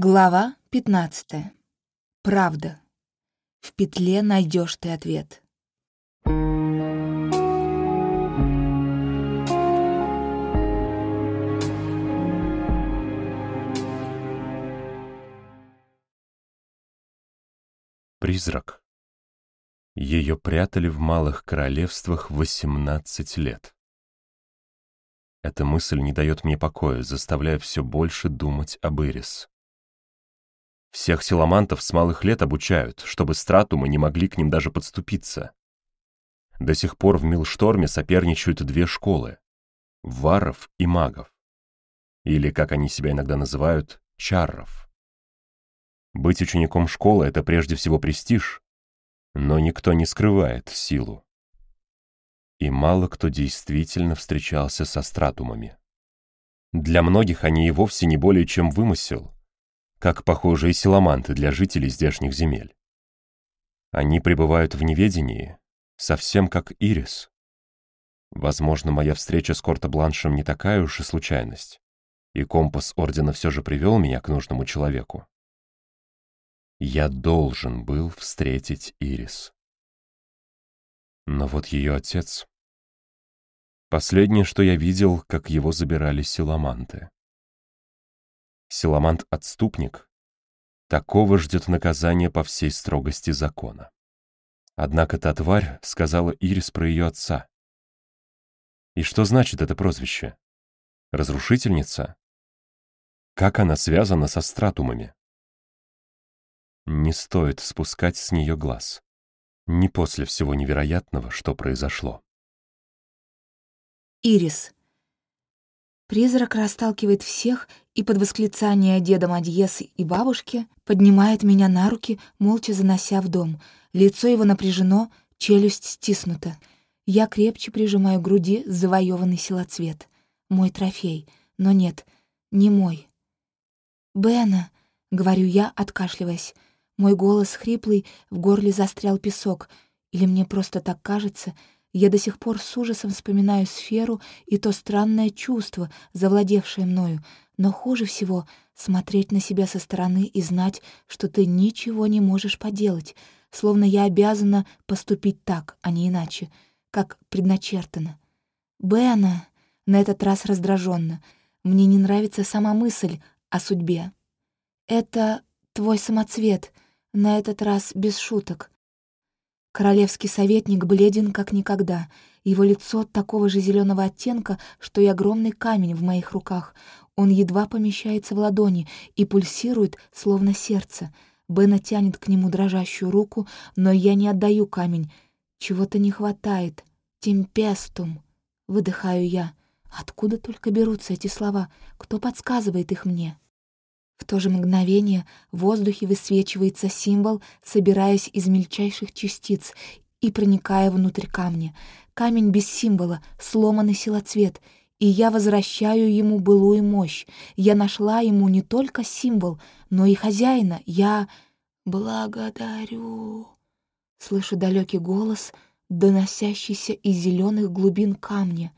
Глава 15. Правда. В петле найдешь ты ответ. Призрак. Ее прятали в малых королевствах 18 лет. Эта мысль не дает мне покоя, заставляя все больше думать об Ирис. Всех силамантов с малых лет обучают, чтобы стратумы не могли к ним даже подступиться. До сих пор в Милшторме соперничают две школы — варов и магов. Или, как они себя иногда называют, чарров. Быть учеником школы — это прежде всего престиж, но никто не скрывает силу. И мало кто действительно встречался со стратумами. Для многих они и вовсе не более чем вымысел — как похожие силаманты для жителей здешних земель. Они пребывают в неведении, совсем как Ирис. Возможно, моя встреча с Корто-Бланшем не такая уж и случайность, и компас Ордена все же привел меня к нужному человеку. Я должен был встретить Ирис. Но вот ее отец... Последнее, что я видел, как его забирали силаманты. Силамант-отступник, такого ждет наказание по всей строгости закона. Однако та тварь сказала Ирис про ее отца. И что значит это прозвище? Разрушительница? Как она связана со стратумами? Не стоит спускать с нее глаз. Не после всего невероятного, что произошло. Ирис. Призрак расталкивает всех и под восклицание деда Мадьесы и бабушки поднимает меня на руки, молча занося в дом. Лицо его напряжено, челюсть стиснута. Я крепче прижимаю к груди завоеванный силоцвет. Мой трофей. Но нет, не мой. «Бена», — говорю я, откашливаясь. Мой голос хриплый, в горле застрял песок. Или мне просто так кажется — я до сих пор с ужасом вспоминаю сферу и то странное чувство, завладевшее мною, но хуже всего смотреть на себя со стороны и знать, что ты ничего не можешь поделать, словно я обязана поступить так, а не иначе, как предначертано. «Бена!» — на этот раз раздраженно. Мне не нравится сама мысль о судьбе. «Это твой самоцвет, на этот раз без шуток. Королевский советник бледен как никогда. Его лицо такого же зеленого оттенка, что и огромный камень в моих руках. Он едва помещается в ладони и пульсирует, словно сердце. Бена тянет к нему дрожащую руку, но я не отдаю камень. Чего-то не хватает. «Темпестум», — выдыхаю я. Откуда только берутся эти слова? Кто подсказывает их мне? В то же мгновение в воздухе высвечивается символ, собираясь из мельчайших частиц и проникая внутрь камня. Камень без символа, сломанный силоцвет, и я возвращаю ему былую мощь. Я нашла ему не только символ, но и хозяина. Я благодарю. Слышу далекий голос, доносящийся из зеленых глубин камня.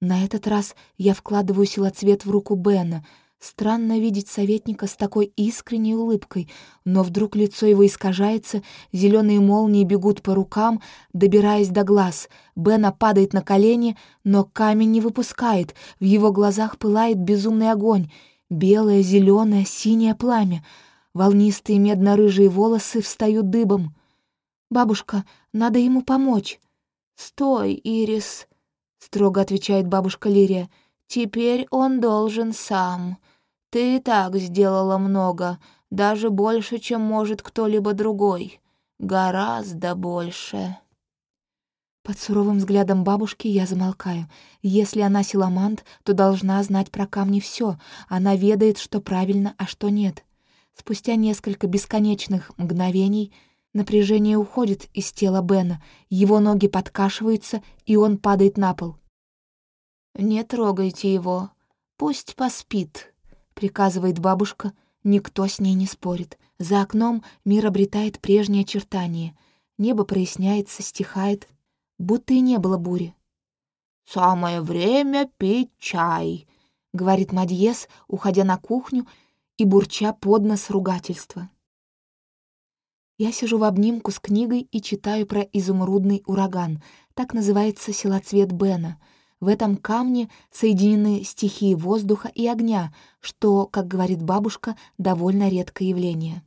На этот раз я вкладываю силоцвет в руку Бена — Странно видеть советника с такой искренней улыбкой, но вдруг лицо его искажается, зеленые молнии бегут по рукам, добираясь до глаз. Бена падает на колени, но камень не выпускает, в его глазах пылает безумный огонь. Белое, зеленое, синее пламя. Волнистые медно-рыжие волосы встают дыбом. «Бабушка, надо ему помочь». «Стой, Ирис», — строго отвечает бабушка Лирия. «Теперь он должен сам». Ты и так сделала много, даже больше, чем может кто-либо другой. Гораздо больше. Под суровым взглядом бабушки я замолкаю. Если она силамант, то должна знать про камни все. Она ведает, что правильно, а что нет. Спустя несколько бесконечных мгновений напряжение уходит из тела Бена, его ноги подкашиваются, и он падает на пол. «Не трогайте его, пусть поспит», — приказывает бабушка. Никто с ней не спорит. За окном мир обретает прежние очертания. Небо проясняется, стихает, будто и не было бури. «Самое время пить чай», — говорит Мадьес, уходя на кухню и бурча под нос ругательства. Я сижу в обнимку с книгой и читаю про изумрудный ураган. Так называется селоцвет Бена. В этом камне соединены стихии воздуха и огня, что, как говорит бабушка, довольно редкое явление.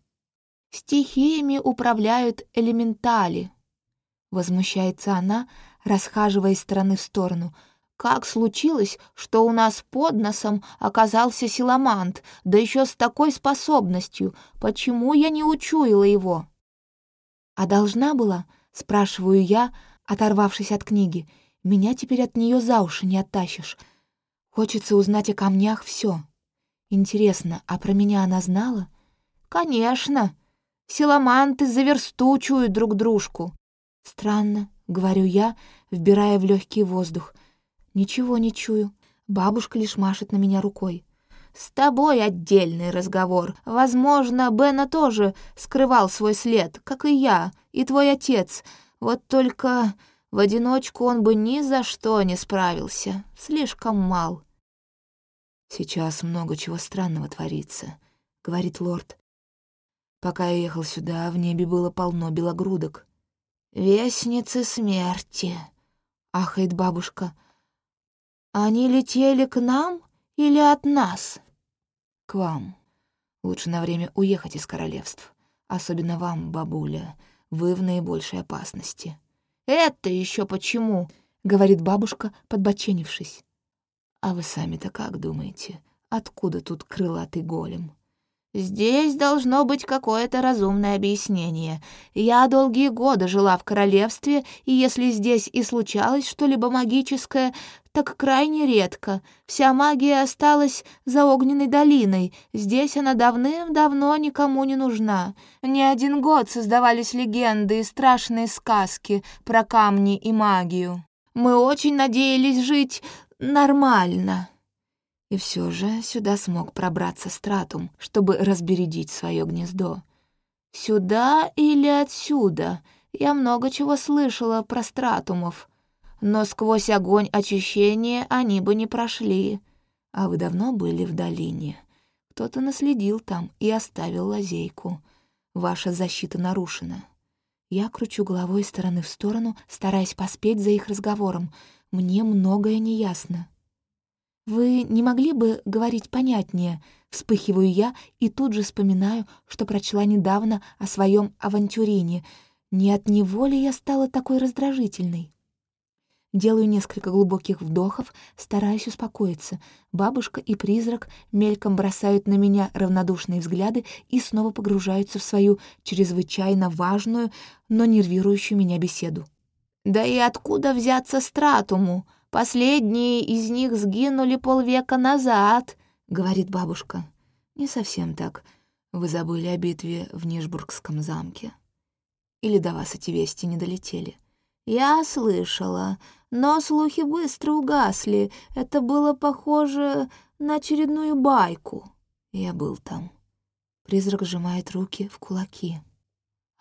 «Стихиями управляют элементали», — возмущается она, расхаживая из стороны в сторону. «Как случилось, что у нас под носом оказался силамант, да еще с такой способностью? Почему я не учуяла его?» «А должна была?» — спрашиваю я, оторвавшись от книги. «Меня теперь от нее за уши не оттащишь. Хочется узнать о камнях все. Интересно, а про меня она знала?» «Конечно. Силаманты заверстучуют друг дружку». «Странно», — говорю я, вбирая в легкий воздух. «Ничего не чую. Бабушка лишь машет на меня рукой. «С тобой отдельный разговор. Возможно, Бена тоже скрывал свой след, как и я, и твой отец. Вот только в одиночку он бы ни за что не справился. Слишком мал». «Сейчас много чего странного творится», — говорит лорд. «Пока я ехал сюда, в небе было полно белогрудок». «Вестницы смерти», — ахает бабушка. «Они летели к нам или от нас?» к вам. Лучше на время уехать из королевств. Особенно вам, бабуля. Вы в наибольшей опасности». «Это еще почему?» — говорит бабушка, подбоченившись. «А вы сами-то как думаете, откуда тут крылатый голем?» Здесь должно быть какое-то разумное объяснение. Я долгие годы жила в королевстве, и если здесь и случалось что-либо магическое, так крайне редко. Вся магия осталась за огненной долиной. Здесь она давным-давно никому не нужна. Не один год создавались легенды и страшные сказки про камни и магию. Мы очень надеялись жить нормально. И все же сюда смог пробраться Стратум, чтобы разбередить свое гнездо. «Сюда или отсюда? Я много чего слышала про Стратумов. Но сквозь огонь очищения они бы не прошли. А вы давно были в долине? Кто-то наследил там и оставил лазейку. Ваша защита нарушена». Я кручу головой стороны в сторону, стараясь поспеть за их разговором. Мне многое не ясно. «Вы не могли бы говорить понятнее?» Вспыхиваю я и тут же вспоминаю, что прочла недавно о своем авантюрине. Не от него ли я стала такой раздражительной? Делаю несколько глубоких вдохов, стараюсь успокоиться. Бабушка и призрак мельком бросают на меня равнодушные взгляды и снова погружаются в свою чрезвычайно важную, но нервирующую меня беседу. «Да и откуда взяться стратуму? Последние из них сгинули полвека назад», — говорит бабушка. «Не совсем так. Вы забыли о битве в Нижбургском замке. Или до вас эти вести не долетели?» «Я слышала, но слухи быстро угасли. Это было похоже на очередную байку». Я был там. Призрак сжимает руки в кулаки.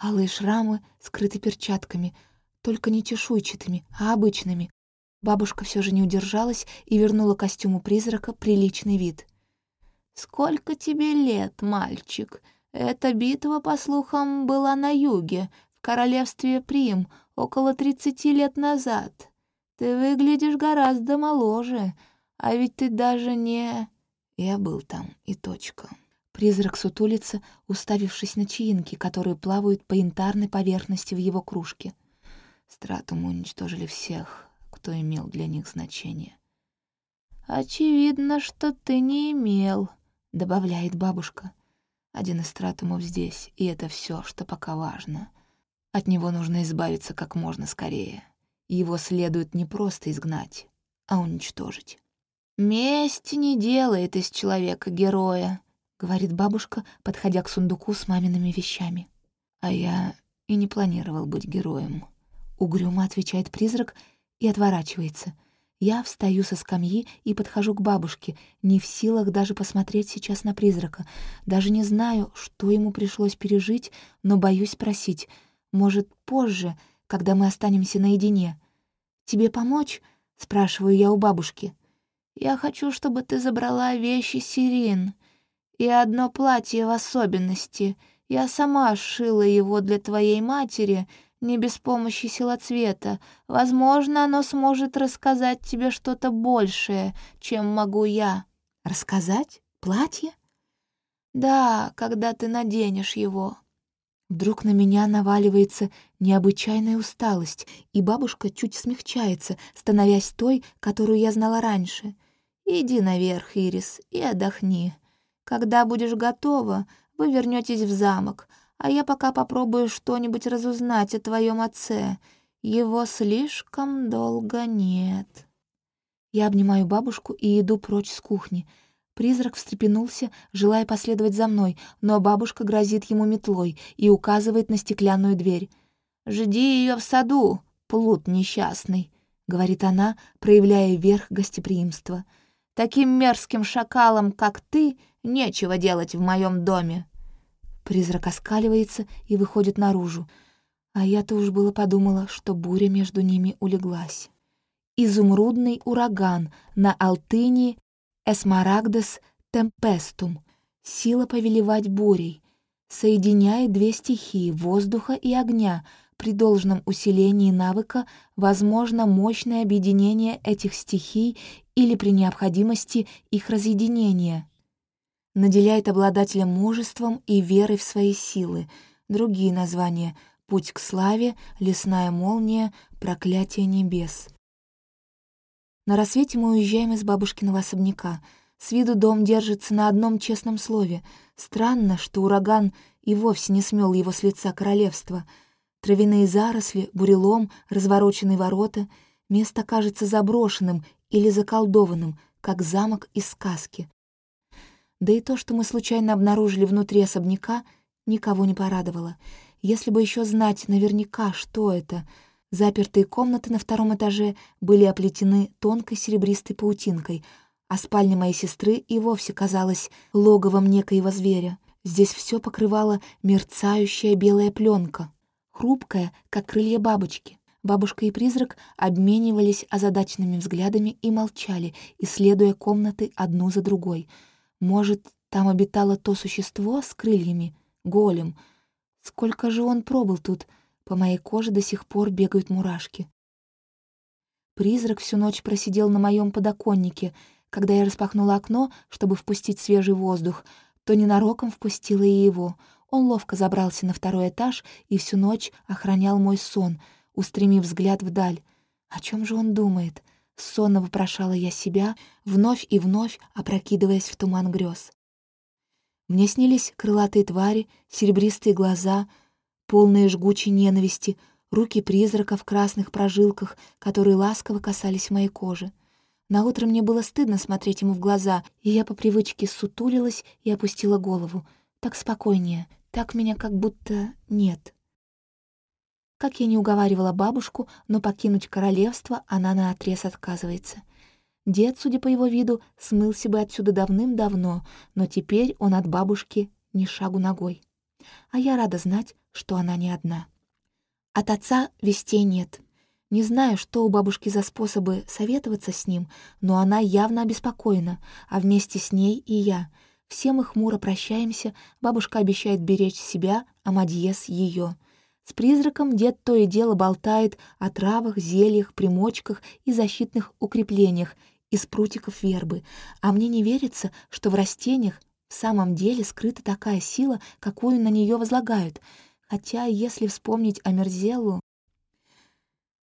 Алые шрамы скрыты перчатками, только не чешуйчатыми, а обычными, Бабушка все же не удержалась и вернула костюму призрака приличный вид. «Сколько тебе лет, мальчик? Эта битва, по слухам, была на юге, в королевстве Прим, около тридцати лет назад. Ты выглядишь гораздо моложе, а ведь ты даже не...» Я был там, и точка. Призрак сутулится, уставившись на чаинки, которые плавают по янтарной поверхности в его кружке. Стратум уничтожили всех, кто имел для них значение. «Очевидно, что ты не имел», — добавляет бабушка. «Один из стратумов здесь, и это все, что пока важно. От него нужно избавиться как можно скорее. Его следует не просто изгнать, а уничтожить». «Месть не делает из человека героя», — говорит бабушка, подходя к сундуку с мамиными вещами. «А я и не планировал быть героем», — угрюмо отвечает призрак и отворачивается. Я встаю со скамьи и подхожу к бабушке, не в силах даже посмотреть сейчас на призрака. Даже не знаю, что ему пришлось пережить, но боюсь спросить. Может, позже, когда мы останемся наедине. «Тебе помочь?» — спрашиваю я у бабушки. «Я хочу, чтобы ты забрала вещи Сирин. И одно платье в особенности. Я сама сшила его для твоей матери, не без помощи силоцвета. Возможно, оно сможет рассказать тебе что-то большее, чем могу я». «Рассказать? Платье?» «Да, когда ты наденешь его». Вдруг на меня наваливается необычайная усталость, и бабушка чуть смягчается, становясь той, которую я знала раньше. «Иди наверх, Ирис, и отдохни. Когда будешь готова, вы вернетесь в замок, а я пока попробую что-нибудь разузнать о твоем отце. Его слишком долго нет». Я обнимаю бабушку и иду прочь с кухни — Призрак встрепенулся, желая последовать за мной, но бабушка грозит ему метлой и указывает на стеклянную дверь. «Жди ее в саду, плут несчастный», — говорит она, проявляя верх гостеприимства. «Таким мерзким шакалом, как ты, нечего делать в моем доме». Призрак оскаливается и выходит наружу. А я-то уж было подумала, что буря между ними улеглась. Изумрудный ураган на Алтыни Эсмарагдес темпестум — сила повелевать бурей, соединяет две стихии — воздуха и огня. При должном усилении навыка возможно мощное объединение этих стихий или при необходимости их разъединения. Наделяет обладателя мужеством и верой в свои силы. Другие названия — «Путь к славе», «Лесная молния», «Проклятие небес». На рассвете мы уезжаем из бабушкиного особняка. С виду дом держится на одном честном слове. Странно, что ураган и вовсе не смел его с лица королевства. Травяные заросли, бурелом, развороченные ворота. Место кажется заброшенным или заколдованным, как замок из сказки. Да и то, что мы случайно обнаружили внутри особняка, никого не порадовало. Если бы еще знать наверняка, что это — Запертые комнаты на втором этаже были оплетены тонкой серебристой паутинкой, а спальня моей сестры и вовсе казалась логовом некоего зверя. Здесь все покрывала мерцающая белая пленка, хрупкая, как крылья бабочки. Бабушка и призрак обменивались озадаченными взглядами и молчали, исследуя комнаты одну за другой. Может, там обитало то существо с крыльями, голем. Сколько же он пробыл тут — по моей коже до сих пор бегают мурашки. Призрак всю ночь просидел на моем подоконнике. Когда я распахнула окно, чтобы впустить свежий воздух, то ненароком впустила и его. Он ловко забрался на второй этаж и всю ночь охранял мой сон, устремив взгляд вдаль. О чем же он думает? Сонно вопрошала я себя, вновь и вновь опрокидываясь в туман грез. Мне снились крылатые твари, серебристые глаза — полные жгучей ненависти, руки призрака в красных прожилках, которые ласково касались моей кожи. Наутро мне было стыдно смотреть ему в глаза, и я по привычке сутулилась и опустила голову. Так спокойнее, так меня как будто нет. Как я не уговаривала бабушку, но покинуть королевство она наотрез отказывается. Дед, судя по его виду, смылся бы отсюда давным-давно, но теперь он от бабушки ни шагу ногой. А я рада знать, что она не одна. От отца вестей нет. Не знаю, что у бабушки за способы советоваться с ним, но она явно обеспокоена, а вместе с ней и я. Все мы хмуро прощаемся, бабушка обещает беречь себя, а Мадьес — ее. С призраком дед то и дело болтает о травах, зельях, примочках и защитных укреплениях из прутиков вербы, а мне не верится, что в растениях в самом деле скрыта такая сила, какую на нее возлагают — Хотя, если вспомнить о Мерзелу,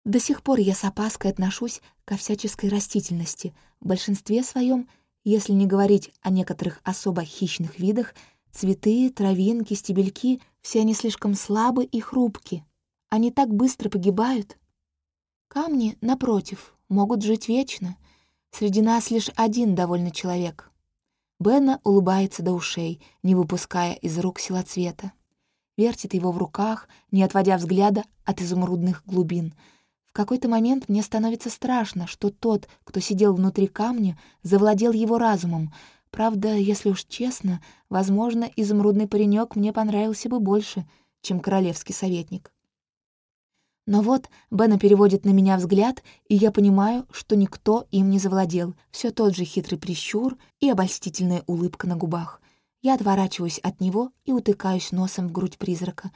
до сих пор я с опаской отношусь ко всяческой растительности. В большинстве своем, если не говорить о некоторых особо хищных видах, цветы, травинки, стебельки — все они слишком слабы и хрупки. Они так быстро погибают. Камни, напротив, могут жить вечно. Среди нас лишь один довольный человек. Бенна улыбается до ушей, не выпуская из рук силоцвета вертит его в руках, не отводя взгляда от изумрудных глубин. В какой-то момент мне становится страшно, что тот, кто сидел внутри камня, завладел его разумом. Правда, если уж честно, возможно, изумрудный паренек мне понравился бы больше, чем королевский советник. Но вот Бена переводит на меня взгляд, и я понимаю, что никто им не завладел. Все тот же хитрый прищур и обольстительная улыбка на губах. Я отворачиваюсь от него и утыкаюсь носом в грудь призрака.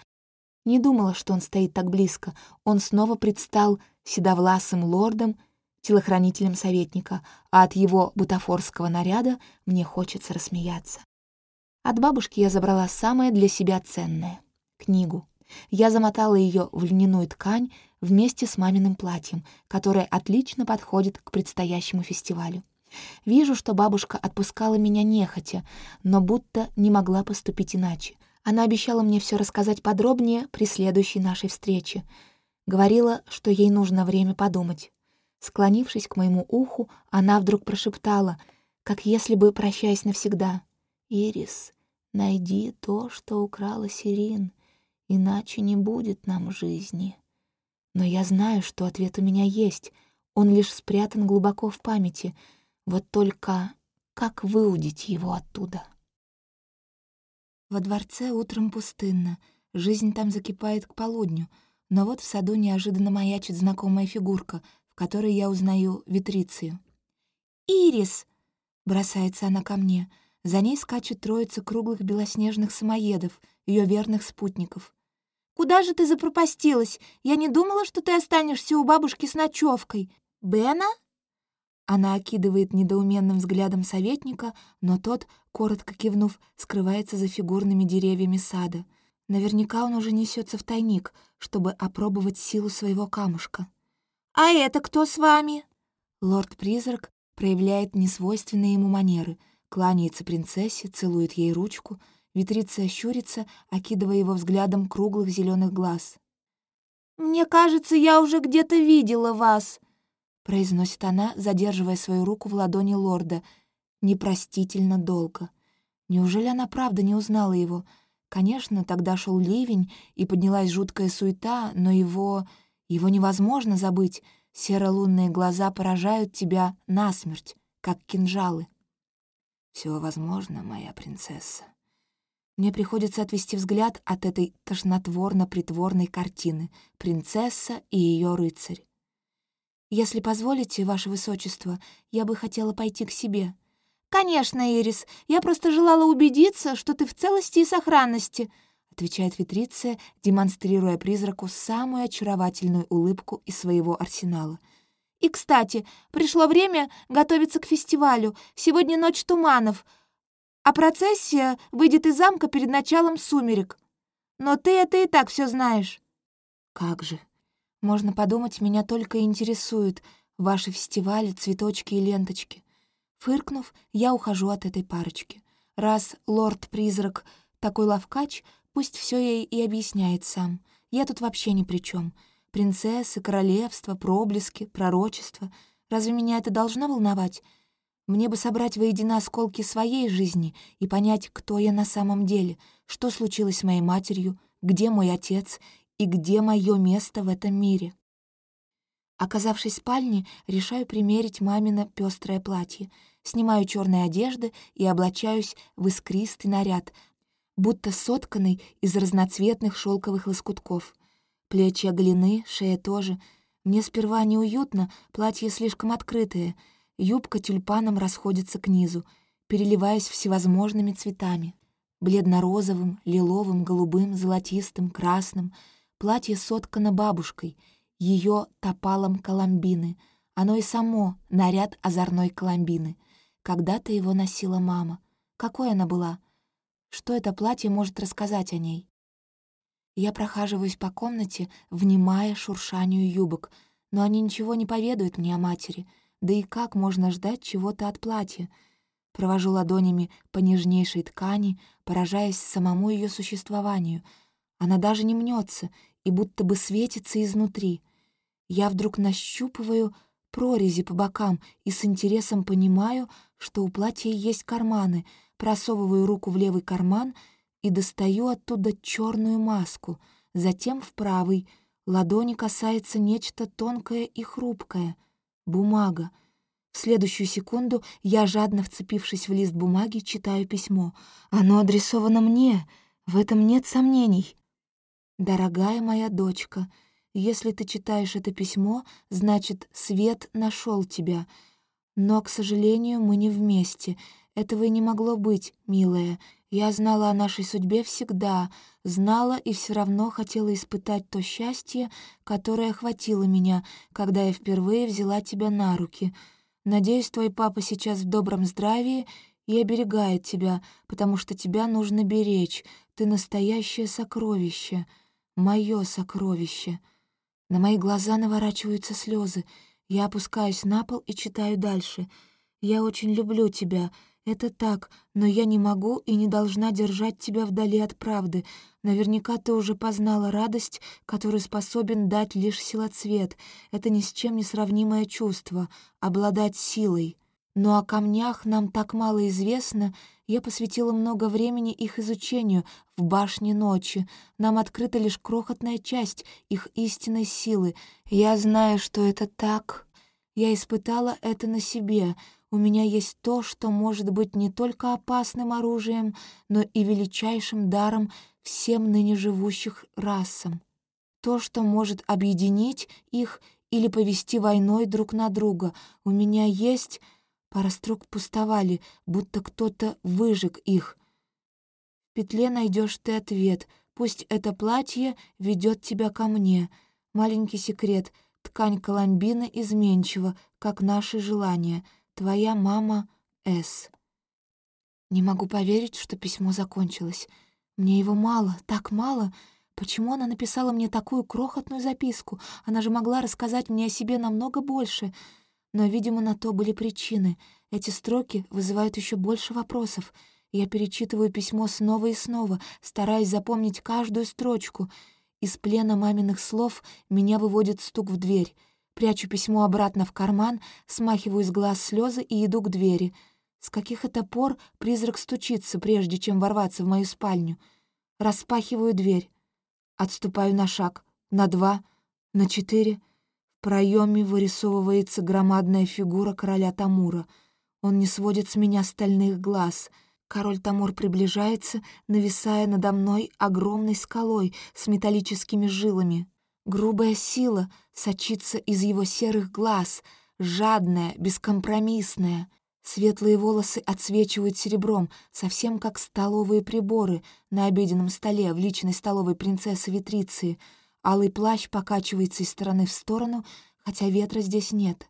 Не думала, что он стоит так близко. Он снова предстал седовласым лордом, телохранителем советника, а от его бутафорского наряда мне хочется рассмеяться. От бабушки я забрала самое для себя ценное — книгу. Я замотала ее в льняную ткань вместе с маминым платьем, которое отлично подходит к предстоящему фестивалю. Вижу, что бабушка отпускала меня нехотя, но будто не могла поступить иначе. Она обещала мне все рассказать подробнее при следующей нашей встрече. Говорила, что ей нужно время подумать. Склонившись к моему уху, она вдруг прошептала, как если бы прощаясь навсегда. «Ирис, найди то, что украла Сирин, иначе не будет нам жизни». Но я знаю, что ответ у меня есть, он лишь спрятан глубоко в памяти — вот только как выудить его оттуда? Во дворце утром пустынно, жизнь там закипает к полудню, но вот в саду неожиданно маячит знакомая фигурка, которой я узнаю Витрицию. «Ирис!» — бросается она ко мне. За ней скачет троица круглых белоснежных самоедов, ее верных спутников. «Куда же ты запропастилась? Я не думала, что ты останешься у бабушки с ночевкой. Бена?» Она окидывает недоуменным взглядом советника, но тот, коротко кивнув, скрывается за фигурными деревьями сада. Наверняка он уже несется в тайник, чтобы опробовать силу своего камушка. «А это кто с вами?» Лорд-призрак проявляет несвойственные ему манеры, кланяется принцессе, целует ей ручку, витрица щурится, окидывая его взглядом круглых зеленых глаз. «Мне кажется, я уже где-то видела вас», произносит она, задерживая свою руку в ладони лорда, непростительно долго. Неужели она правда не узнала его? Конечно, тогда шел ливень, и поднялась жуткая суета, но его... его невозможно забыть. Серо-лунные глаза поражают тебя насмерть, как кинжалы. Все возможно, моя принцесса. Мне приходится отвести взгляд от этой тошнотворно-притворной картины «Принцесса и ее рыцарь». «Если позволите, ваше высочество, я бы хотела пойти к себе». «Конечно, Ирис, я просто желала убедиться, что ты в целости и сохранности», отвечает Витриция, демонстрируя призраку самую очаровательную улыбку из своего арсенала. «И, кстати, пришло время готовиться к фестивалю. Сегодня ночь туманов, а процессия выйдет из замка перед началом сумерек. Но ты это и так все знаешь». «Как же», можно подумать, меня только интересуют ваши фестивали, цветочки и ленточки. Фыркнув, я ухожу от этой парочки. Раз лорд-призрак такой ловкач, пусть все ей и объясняет сам. Я тут вообще ни при чем. Принцессы, королевство, проблески, пророчества. Разве меня это должно волновать? Мне бы собрать воедино осколки своей жизни и понять, кто я на самом деле, что случилось с моей матерью, где мой отец и где мое место в этом мире. Оказавшись в спальне, решаю примерить мамино пестрое платье, снимаю черные одежды и облачаюсь в искристый наряд, будто сотканный из разноцветных шелковых лоскутков. Плечи оголены, шея тоже. Мне сперва неуютно, платье слишком открытое, юбка тюльпаном расходится к низу, переливаясь всевозможными цветами — бледно-розовым, лиловым, голубым, золотистым, красным — Платье соткано бабушкой, ее топалом Коломбины. Оно и само — наряд озорной Коломбины. Когда-то его носила мама. Какой она была? Что это платье может рассказать о ней? Я прохаживаюсь по комнате, внимая шуршанию юбок, но они ничего не поведают мне о матери. Да и как можно ждать чего-то от платья? Провожу ладонями по нежнейшей ткани, поражаясь самому ее существованию — она даже не мнется и будто бы светится изнутри. Я вдруг нащупываю прорези по бокам и с интересом понимаю, что у платья есть карманы, просовываю руку в левый карман и достаю оттуда черную маску, затем в правый. Ладони касается нечто тонкое и хрупкое — бумага. В следующую секунду я, жадно вцепившись в лист бумаги, читаю письмо. Оно адресовано мне, в этом нет сомнений. «Дорогая моя дочка, если ты читаешь это письмо, значит, свет нашел тебя. Но, к сожалению, мы не вместе. Этого и не могло быть, милая. Я знала о нашей судьбе всегда, знала и все равно хотела испытать то счастье, которое охватило меня, когда я впервые взяла тебя на руки. Надеюсь, твой папа сейчас в добром здравии и оберегает тебя, потому что тебя нужно беречь. Ты настоящее сокровище, мое сокровище. На мои глаза наворачиваются слезы. Я опускаюсь на пол и читаю дальше. «Я очень люблю тебя. Это так, но я не могу и не должна держать тебя вдали от правды. Наверняка ты уже познала радость, которую способен дать лишь силоцвет. Это ни с чем не сравнимое чувство — обладать силой. Но о камнях нам так мало известно, я посвятила много времени их изучению в башне ночи. Нам открыта лишь крохотная часть их истинной силы. Я знаю, что это так. Я испытала это на себе — у меня есть то, что может быть не только опасным оружием, но и величайшим даром всем ныне живущих расам. То, что может объединить их или повести войной друг на друга. У меня есть... Пара строк пустовали, будто кто-то выжег их. В петле найдешь ты ответ. Пусть это платье ведет тебя ко мне. Маленький секрет. Ткань коломбины изменчива, как наши желания — Твоя мама С. Не могу поверить, что письмо закончилось. Мне его мало, так мало. Почему она написала мне такую крохотную записку? Она же могла рассказать мне о себе намного больше. Но, видимо, на то были причины. Эти строки вызывают еще больше вопросов. Я перечитываю письмо снова и снова, стараясь запомнить каждую строчку. Из плена маминых слов меня выводит стук в дверь — Прячу письмо обратно в карман, смахиваю с глаз слезы и иду к двери. С каких это пор призрак стучится, прежде чем ворваться в мою спальню? Распахиваю дверь. Отступаю на шаг, на два, на четыре. В проеме вырисовывается громадная фигура короля Тамура. Он не сводит с меня стальных глаз. Король Тамур приближается, нависая надо мной огромной скалой с металлическими жилами. Грубая сила сочится из его серых глаз, жадная, бескомпромиссная. Светлые волосы отсвечивают серебром, совсем как столовые приборы на обеденном столе в личной столовой принцессы Витриции. Алый плащ покачивается из стороны в сторону, хотя ветра здесь нет.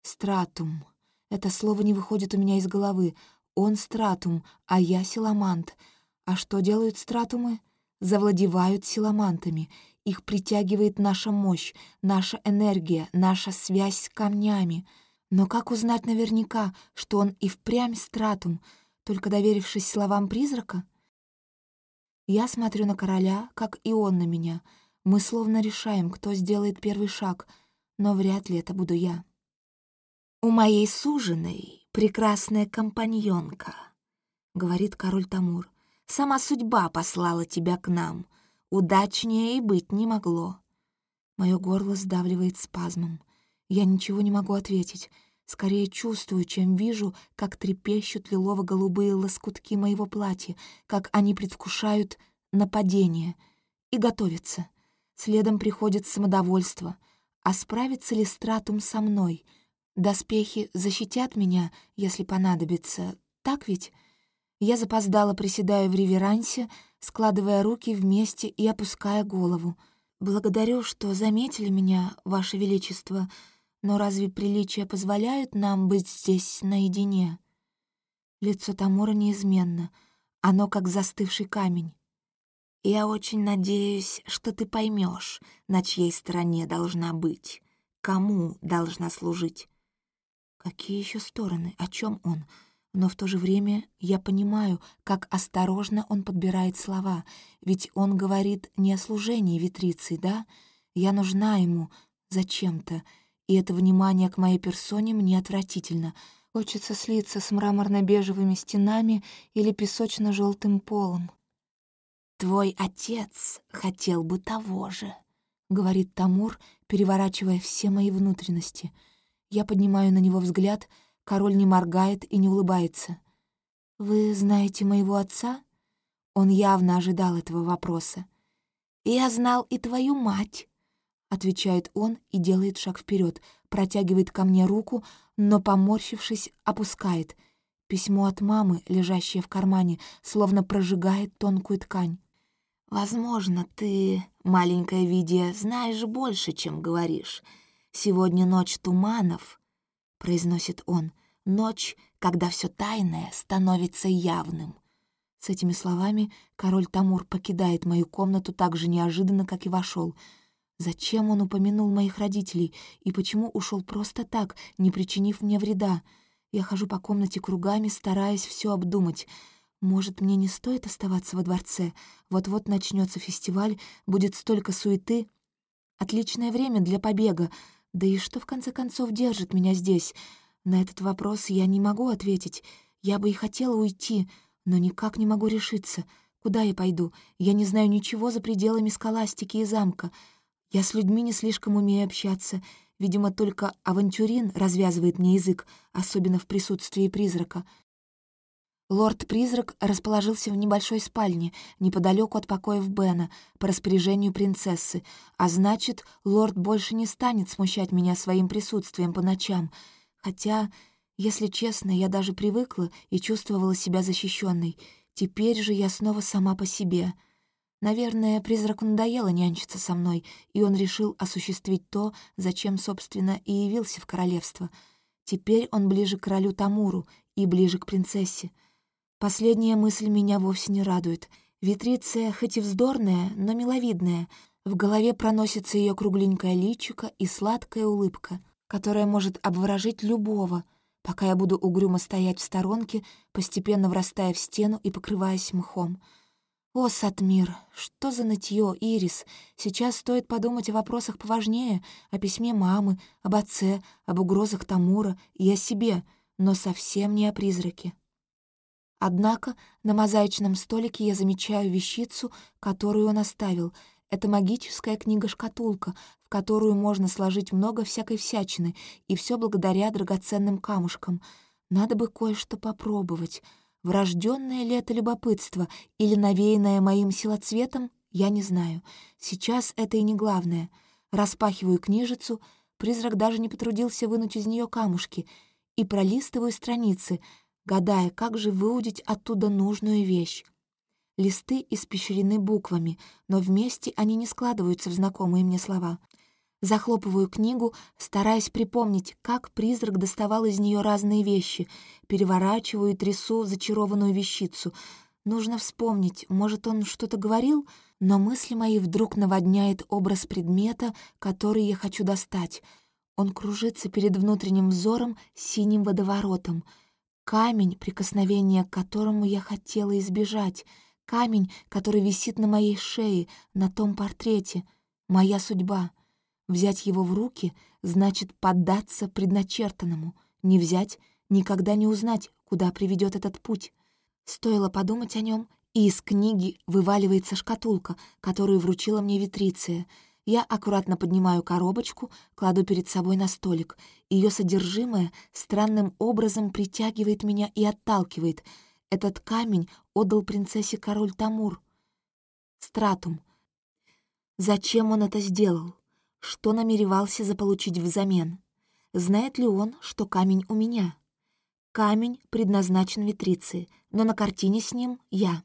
Стратум. Это слово не выходит у меня из головы. Он стратум, а я силамант. А что делают стратумы? Завладевают силамантами — их притягивает наша мощь, наша энергия, наша связь с камнями. Но как узнать наверняка, что он и впрямь стратум, только доверившись словам призрака? Я смотрю на короля, как и он на меня. Мы словно решаем, кто сделает первый шаг, но вряд ли это буду я. «У моей суженой прекрасная компаньонка», — говорит король Тамур. «Сама судьба послала тебя к нам». Удачнее и быть не могло. Мое горло сдавливает спазмом. Я ничего не могу ответить. Скорее чувствую, чем вижу, как трепещут лилово-голубые лоскутки моего платья, как они предвкушают нападение и готовятся. Следом приходит самодовольство. А справится ли стратум со мной? Доспехи защитят меня, если понадобится. Так ведь? Я запоздала, приседаю в реверансе, складывая руки вместе и опуская голову. «Благодарю, что заметили меня, Ваше Величество, но разве приличия позволяют нам быть здесь наедине?» Лицо Тамура неизменно, оно как застывший камень. «Я очень надеюсь, что ты поймешь, на чьей стороне должна быть, кому должна служить». «Какие еще стороны? О чем он?» Но в то же время я понимаю, как осторожно он подбирает слова, ведь он говорит не о служении витрицы, да? Я нужна ему зачем-то, и это внимание к моей персоне мне отвратительно. Хочется слиться с мраморно-бежевыми стенами или песочно желтым полом. «Твой отец хотел бы того же», — говорит Тамур, переворачивая все мои внутренности. Я поднимаю на него взгляд — Король не моргает и не улыбается. «Вы знаете моего отца?» Он явно ожидал этого вопроса. «Я знал и твою мать», — отвечает он и делает шаг вперед, протягивает ко мне руку, но, поморщившись, опускает. Письмо от мамы, лежащее в кармане, словно прожигает тонкую ткань. «Возможно, ты, маленькая Видия, знаешь больше, чем говоришь. Сегодня ночь туманов», — произносит он, — «ночь, когда все тайное становится явным». С этими словами король Тамур покидает мою комнату так же неожиданно, как и вошел. Зачем он упомянул моих родителей и почему ушел просто так, не причинив мне вреда? Я хожу по комнате кругами, стараясь все обдумать. Может, мне не стоит оставаться во дворце? Вот-вот начнется фестиваль, будет столько суеты. Отличное время для побега. Да и что, в конце концов, держит меня здесь? На этот вопрос я не могу ответить. Я бы и хотела уйти, но никак не могу решиться. Куда я пойду? Я не знаю ничего за пределами скаластики и замка. Я с людьми не слишком умею общаться. Видимо, только авантюрин развязывает мне язык, особенно в присутствии призрака. Лорд-призрак расположился в небольшой спальне, неподалеку от покоев Бена, по распоряжению принцессы, а значит, лорд больше не станет смущать меня своим присутствием по ночам. Хотя если честно, я даже привыкла и чувствовала себя защищенной. Теперь же я снова сама по себе. Наверное, призраку надоело нянчиться со мной, и он решил осуществить то, зачем, собственно, и явился в королевство. Теперь он ближе к королю Тамуру и ближе к принцессе. Последняя мысль меня вовсе не радует. Витриция хоть и вздорная, но миловидная. В голове проносится ее кругленькая личико и сладкая улыбка, которая может обворожить любого — пока я буду угрюмо стоять в сторонке, постепенно врастая в стену и покрываясь мхом. О, Сатмир, что за нытье, Ирис! Сейчас стоит подумать о вопросах поважнее, о письме мамы, об отце, об угрозах Тамура и о себе, но совсем не о призраке. Однако на мозаичном столике я замечаю вещицу, которую он оставил — это магическая книга-шкатулка, в которую можно сложить много всякой всячины, и все благодаря драгоценным камушкам. Надо бы кое-что попробовать. Врожденное ли это любопытство или навеянное моим силоцветом, я не знаю. Сейчас это и не главное. Распахиваю книжицу, призрак даже не потрудился вынуть из нее камушки, и пролистываю страницы, гадая, как же выудить оттуда нужную вещь. Листы испещрены буквами, но вместе они не складываются в знакомые мне слова. Захлопываю книгу, стараясь припомнить, как призрак доставал из нее разные вещи, переворачиваю и трясу зачарованную вещицу. Нужно вспомнить, может, он что-то говорил, но мысли мои вдруг наводняет образ предмета, который я хочу достать. Он кружится перед внутренним взором синим водоворотом. Камень, прикосновение к которому я хотела избежать — Камень, который висит на моей шее, на том портрете. Моя судьба. Взять его в руки значит поддаться предначертанному. Не взять — никогда не узнать, куда приведет этот путь. Стоило подумать о нем, и из книги вываливается шкатулка, которую вручила мне Витриция. Я аккуратно поднимаю коробочку, кладу перед собой на столик. Ее содержимое странным образом притягивает меня и отталкивает — этот камень отдал принцессе король Тамур. Стратум. Зачем он это сделал? Что намеревался заполучить взамен? Знает ли он, что камень у меня? Камень предназначен Витриции, но на картине с ним я.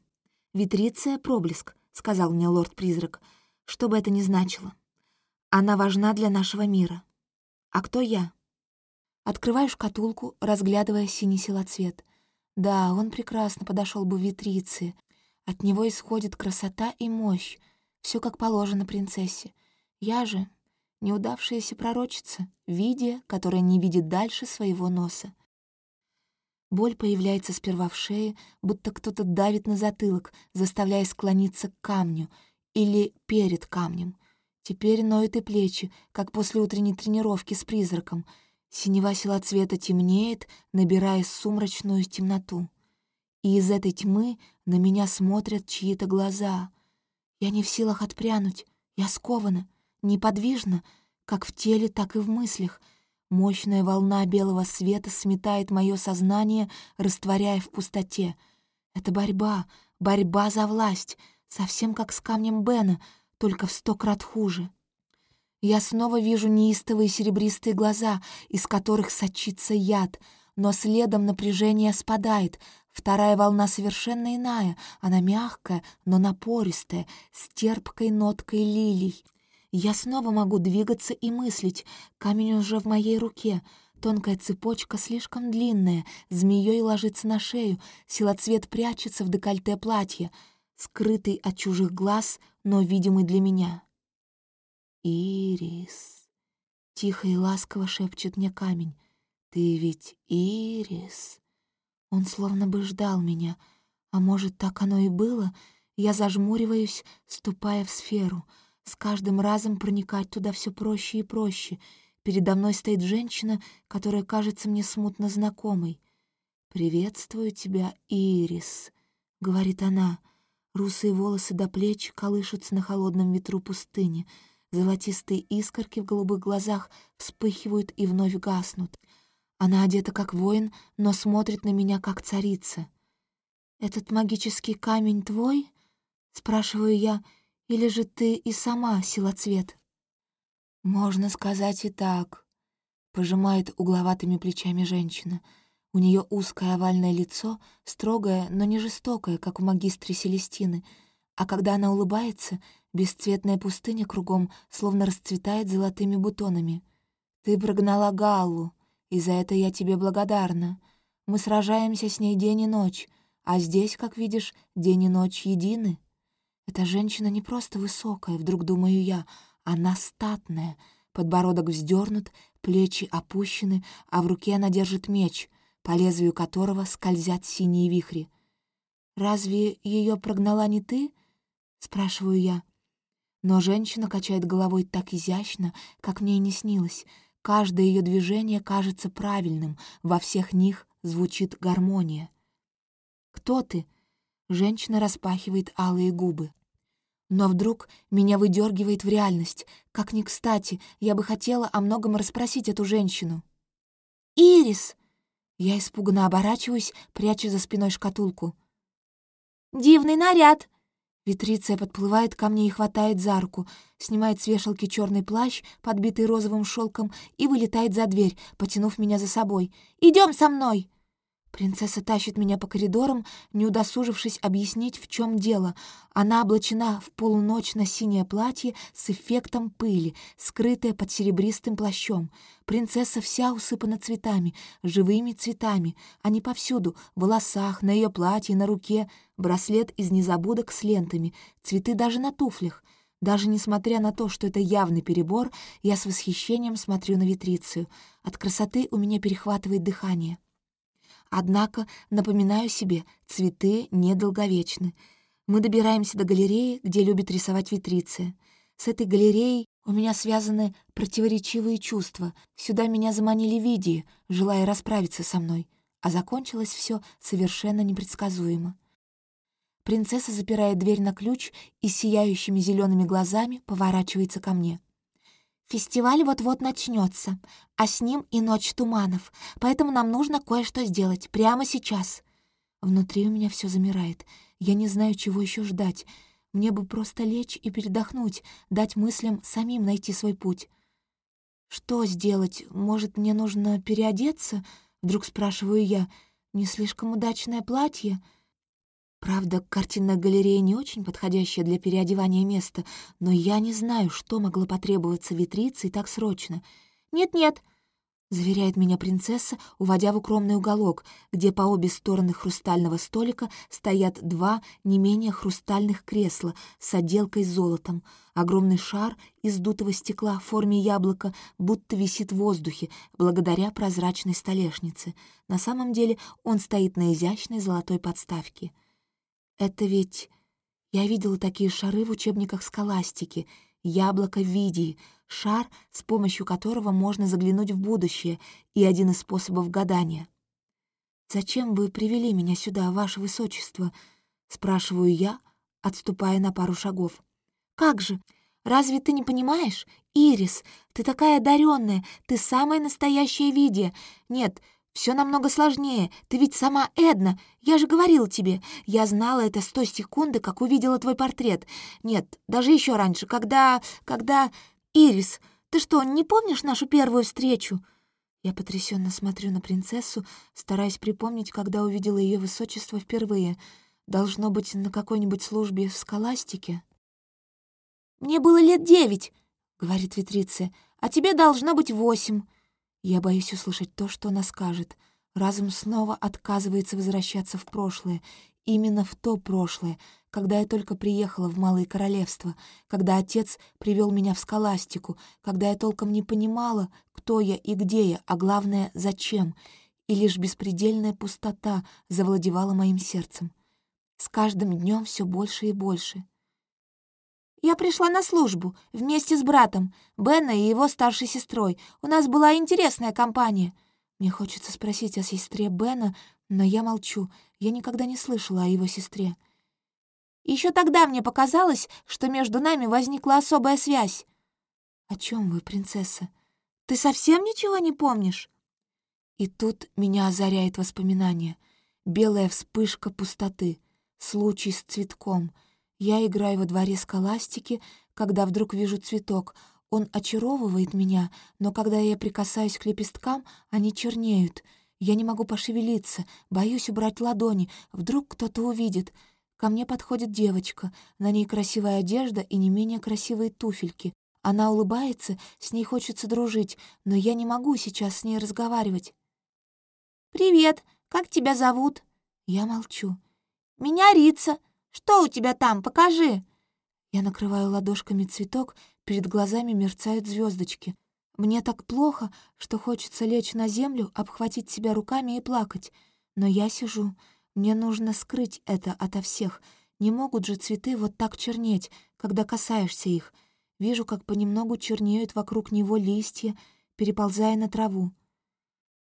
Витриция — проблеск, — сказал мне лорд-призрак, что бы это ни значило. Она важна для нашего мира. А кто я? Открываю шкатулку, разглядывая синий силоцвет — да, он прекрасно подошел бы в витрице. От него исходит красота и мощь. Все как положено принцессе. Я же неудавшаяся пророчица, видя, которая не видит дальше своего носа. Боль появляется сперва в шее, будто кто-то давит на затылок, заставляя склониться к камню или перед камнем. Теперь ноют и плечи, как после утренней тренировки с призраком — Синева цвета темнеет, набирая сумрачную темноту. И из этой тьмы на меня смотрят чьи-то глаза. Я не в силах отпрянуть, я скована, неподвижна, как в теле, так и в мыслях. Мощная волна белого света сметает мое сознание, растворяя в пустоте. Это борьба, борьба за власть, совсем как с камнем Бена, только в сто крат хуже. Я снова вижу неистовые серебристые глаза, из которых сочится яд. но следом напряжение спадает. Вторая волна совершенно иная, она мягкая, но напористая, с терпкой ноткой лилий. Я снова могу двигаться и мыслить, камень уже в моей руке — Тонкая цепочка слишком длинная, змеей ложится на шею, силоцвет прячется в декольте платья, скрытый от чужих глаз, но видимый для меня. «Ирис», — тихо и ласково шепчет мне камень, — «ты ведь Ирис». Он словно бы ждал меня, а может, так оно и было, я зажмуриваюсь, ступая в сферу, с каждым разом проникать туда все проще и проще — Передо мной стоит женщина, которая кажется мне смутно знакомой. «Приветствую тебя, Ирис», — говорит она. Русые волосы до плеч колышутся на холодном ветру пустыни. Золотистые искорки в голубых глазах вспыхивают и вновь гаснут. Она одета как воин, но смотрит на меня как царица. «Этот магический камень твой?» — спрашиваю я. «Или же ты и сама силоцвет?» «Можно сказать и так», — пожимает угловатыми плечами женщина. У нее узкое овальное лицо, строгое, но не жестокое, как у магистры Селестины, а когда она улыбается, бесцветная пустыня кругом словно расцветает золотыми бутонами. «Ты прогнала Галлу, и за это я тебе благодарна. Мы сражаемся с ней день и ночь, а здесь, как видишь, день и ночь едины. Эта женщина не просто высокая, вдруг думаю я, — она статная, подбородок вздернут, плечи опущены, а в руке она держит меч, по лезвию которого скользят синие вихри. «Разве ее прогнала не ты?» — спрашиваю я. Но женщина качает головой так изящно, как мне и не снилось. Каждое ее движение кажется правильным, во всех них звучит гармония. «Кто ты?» — женщина распахивает алые губы. Но вдруг меня выдергивает в реальность. Как ни кстати, я бы хотела о многом расспросить эту женщину. «Ирис!» Я испуганно оборачиваюсь, пряча за спиной шкатулку. «Дивный наряд!» Витриция подплывает ко мне и хватает за руку, снимает с вешалки черный плащ, подбитый розовым шелком, и вылетает за дверь, потянув меня за собой. Идем со мной!» Принцесса тащит меня по коридорам, не удосужившись объяснить, в чем дело. Она облачена в полуночь на синее платье с эффектом пыли, скрытое под серебристым плащом. Принцесса вся усыпана цветами, живыми цветами. Они повсюду, в волосах, на ее платье, на руке, браслет из незабудок с лентами, цветы даже на туфлях. Даже несмотря на то, что это явный перебор, я с восхищением смотрю на витрицию. От красоты у меня перехватывает дыхание. Однако, напоминаю себе, цветы недолговечны. Мы добираемся до галереи, где любит рисовать Витриция. С этой галереей у меня связаны противоречивые чувства. Сюда меня заманили Видии, желая расправиться со мной. А закончилось все совершенно непредсказуемо. Принцесса запирает дверь на ключ и сияющими зелеными глазами поворачивается ко мне. Фестиваль вот-вот начнется, а с ним и ночь туманов, поэтому нам нужно кое-что сделать прямо сейчас. Внутри у меня все замирает. Я не знаю, чего еще ждать. Мне бы просто лечь и передохнуть, дать мыслям самим найти свой путь. «Что сделать? Может, мне нужно переодеться?» — вдруг спрашиваю я. «Не слишком удачное платье?» Правда, картинная галерея не очень подходящая для переодевания место, но я не знаю, что могло потребоваться витрице так срочно. «Нет-нет», — заверяет меня принцесса, уводя в укромный уголок, где по обе стороны хрустального столика стоят два не менее хрустальных кресла с отделкой золотом. Огромный шар из дутого стекла в форме яблока будто висит в воздухе благодаря прозрачной столешнице. На самом деле он стоит на изящной золотой подставке — это ведь... Я видела такие шары в учебниках схоластики. Яблоко Видии, шар, с помощью которого можно заглянуть в будущее, и один из способов гадания. «Зачем вы привели меня сюда, ваше высочество?» — спрашиваю я, отступая на пару шагов. «Как же? Разве ты не понимаешь? Ирис, ты такая одаренная, ты самая настоящая Видия. Нет, все намного сложнее. Ты ведь сама Эдна. Я же говорила тебе. Я знала это с той секунды, как увидела твой портрет. Нет, даже еще раньше, когда... когда... Ирис, ты что, не помнишь нашу первую встречу?» Я потрясенно смотрю на принцессу, стараясь припомнить, когда увидела ее высочество впервые. Должно быть, на какой-нибудь службе в скаластике. «Мне было лет девять», — говорит Витриция, «а тебе должно быть восемь». Я боюсь услышать то, что она скажет. Разум снова отказывается возвращаться в прошлое, именно в то прошлое, когда я только приехала в Малое Королевство, когда отец привел меня в скаластику, когда я толком не понимала, кто я и где я, а главное, зачем, и лишь беспредельная пустота завладевала моим сердцем. С каждым днем все больше и больше. «Я пришла на службу вместе с братом, Бена и его старшей сестрой. У нас была интересная компания». Мне хочется спросить о сестре Бена, но я молчу. Я никогда не слышала о его сестре. Еще тогда мне показалось, что между нами возникла особая связь. О чем вы, принцесса? Ты совсем ничего не помнишь? И тут меня озаряет воспоминание. Белая вспышка пустоты, случай с цветком. Я играю во дворе скаластики, когда вдруг вижу цветок. Он очаровывает меня, но когда я прикасаюсь к лепесткам, они чернеют. Я не могу пошевелиться, боюсь убрать ладони, вдруг кто-то увидит — Ко мне подходит девочка, на ней красивая одежда и не менее красивые туфельки. Она улыбается, с ней хочется дружить, но я не могу сейчас с ней разговаривать. «Привет, как тебя зовут?» Я молчу. «Меня Рица. Что у тебя там? Покажи!» Я накрываю ладошками цветок, перед глазами мерцают звездочки. Мне так плохо, что хочется лечь на землю, обхватить себя руками и плакать. Но я сижу, мне нужно скрыть это ото всех. Не могут же цветы вот так чернеть, когда касаешься их. Вижу, как понемногу чернеют вокруг него листья, переползая на траву.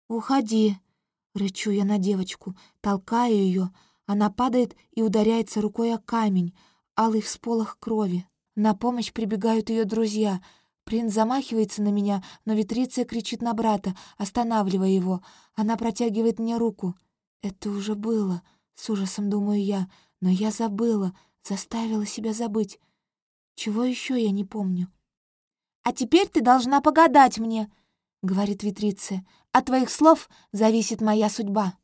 «Уходи!» — рычу я на девочку, толкаю ее. Она падает и ударяется рукой о камень, алый всполох крови. На помощь прибегают ее друзья. Принц замахивается на меня, но Витриция кричит на брата, останавливая его. Она протягивает мне руку — это уже было, с ужасом думаю я, но я забыла, заставила себя забыть. Чего еще я не помню? «А теперь ты должна погадать мне», — говорит Витриция. «От твоих слов зависит моя судьба».